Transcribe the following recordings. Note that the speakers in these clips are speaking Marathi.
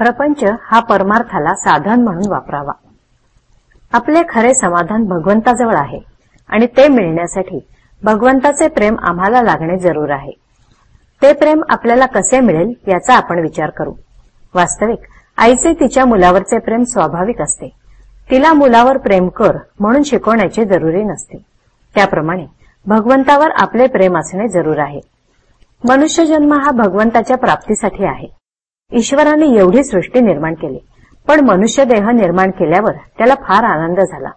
प्रपंच हा परमार्थाला साधन म्हणून वापरावा. आपले खरे समाधान भगवंताजवळ आहे आणि ते मिळण्यासाठी भगवंताचे प्रेम आम्हाला लागणे जरूर आहे. ते प्रेम आपल्याला कसे मिळेल याचा आपण विचार करू. वास्तविक आईचे तिच्या मुलावरचे प्रेम स्वाभाविक असते. तिला मुलावर प्रेम कर म्हणून शिकवण्याचे जरुरी नसते. त्याप्रमाणे भगवंतावर आपले प्रेम असणे जरूर आहे. मनुष्य जन्म हा भगवंताच्या प्राप्तीसाठी आहे. ईश्वराने एवढी सृष्टी निर्माण केली. पण मनुष्य देह निर्माण केल्यावर त्याला फार आनंद झाला.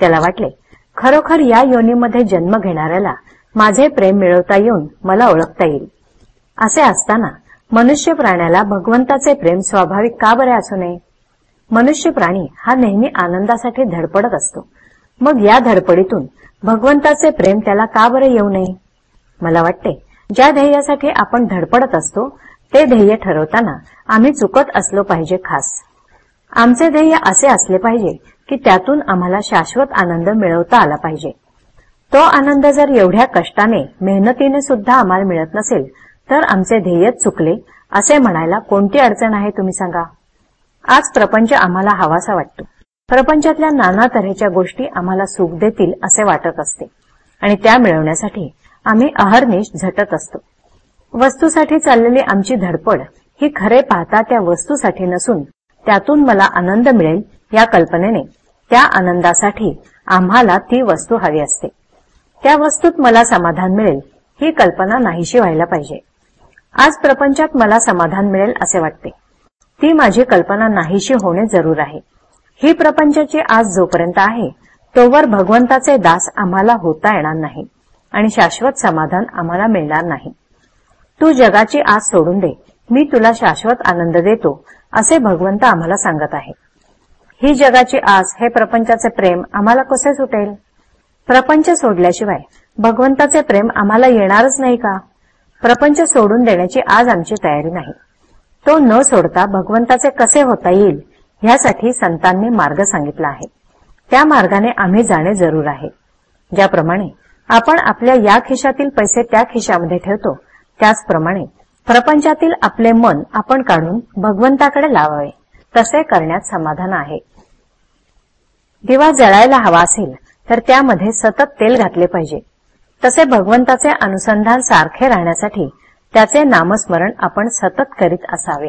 त्याला वाटले खरोखर या योनीमध्ये जन्म घेणाऱ्याला माझे प्रेम मिळवता येऊन मला ओळखता येईल. असे असताना मनुष्य प्राण्याला भगवंताचे प्रेम स्वाभाविक का बरे असू नये? मनुष्य प्राणी हा नेहमी आनंदासाठी धडपडत असतो. मग या धडपडीतून भगवंताचे प्रेम त्याला का बरे येऊ नये? मला वाटते ज्या ध्येयासाठी आपण धडपडत असतो ते ध्येय ठरवताना आम्ही चुकत असलो पाहिजे खास. आमचे ध्येय असे असले पाहिजे की त्यातून आम्हाला शाश्वत आनंद मिळवता आला पाहिजे. तो आनंद जर एवढ्या कष्टाने मेहनतीने सुद्धा आम्हाला मिळत नसेल तर आमचे ध्येयच चुकले असे म्हणायला कोणती अडचण आहे तुम्ही सांगा? आज प्रपंच आम्हाला हवासा वाटतो. प्रपंचातल्या नाना तऱ्हेच्या गोष्टी आम्हाला सुख देतील असे वाटत असते. आणि त्या मिळवण्यासाठी आम्ही अहर्निश झटत असतो. वस्तूसाठी चाललेली आमची धडपड ही खरे पाहता त्या वस्तूसाठी नसून त्यातून मला आनंद मिळेल या कल्पनेने. त्या आनंदासाठी आम्हाला ती वस्तू हवी असते. त्या वस्तूत मला समाधान मिळेल ही कल्पना नाहीशी व्हायला पाहिजे. आज प्रपंचात मला समाधान मिळेल असे वाटते. ती माझी कल्पना नाहीशी होणे जरूर आहे. ही प्रपंचाची आज जोपर्यंत आहे तोवर भगवंताचे दास आम्हाला होता येणार नाही आणि शाश्वत समाधान आम्हाला मिळणार नाही. तू जगाची आस सोडून दे. मी तुला शाश्वत आनंद देतो असे भगवंत आम्हाला सांगत आहे ही जगाची आस हे प्रपंचाचे प्रेम आम्हाला कसे सुटेल? प्रपंच सोडल्याशिवाय भगवंताचे प्रेम आम्हाला येणारच नाही का? प्रपंच सोडून देण्याची आज आमची तयारी नाही. तो न सोडता भगवंताचे कसे होता येईल ह्यासाठी संतांनी मार्ग सांगितला आहे. त्या मार्गाने आम्ही जाणे जरूर आहे. ज्याप्रमाणे आपण आपल्या या खिशातील पैसे त्या खिशामध्ये ठेवतो त्याचप्रमाणे प्रपंचातील आपले मन आपण काढून भगवंताकडे लावावे. तसे करण्यात समाधान आहे. दिवा जळायला हवा असेल तर त्यामध्ये सतत तेल घातले पाहिजे. तसे भगवंताचे अनुसंधान सारखे राहण्यासाठी त्याचे नामस्मरण आपण सतत करीत असावे.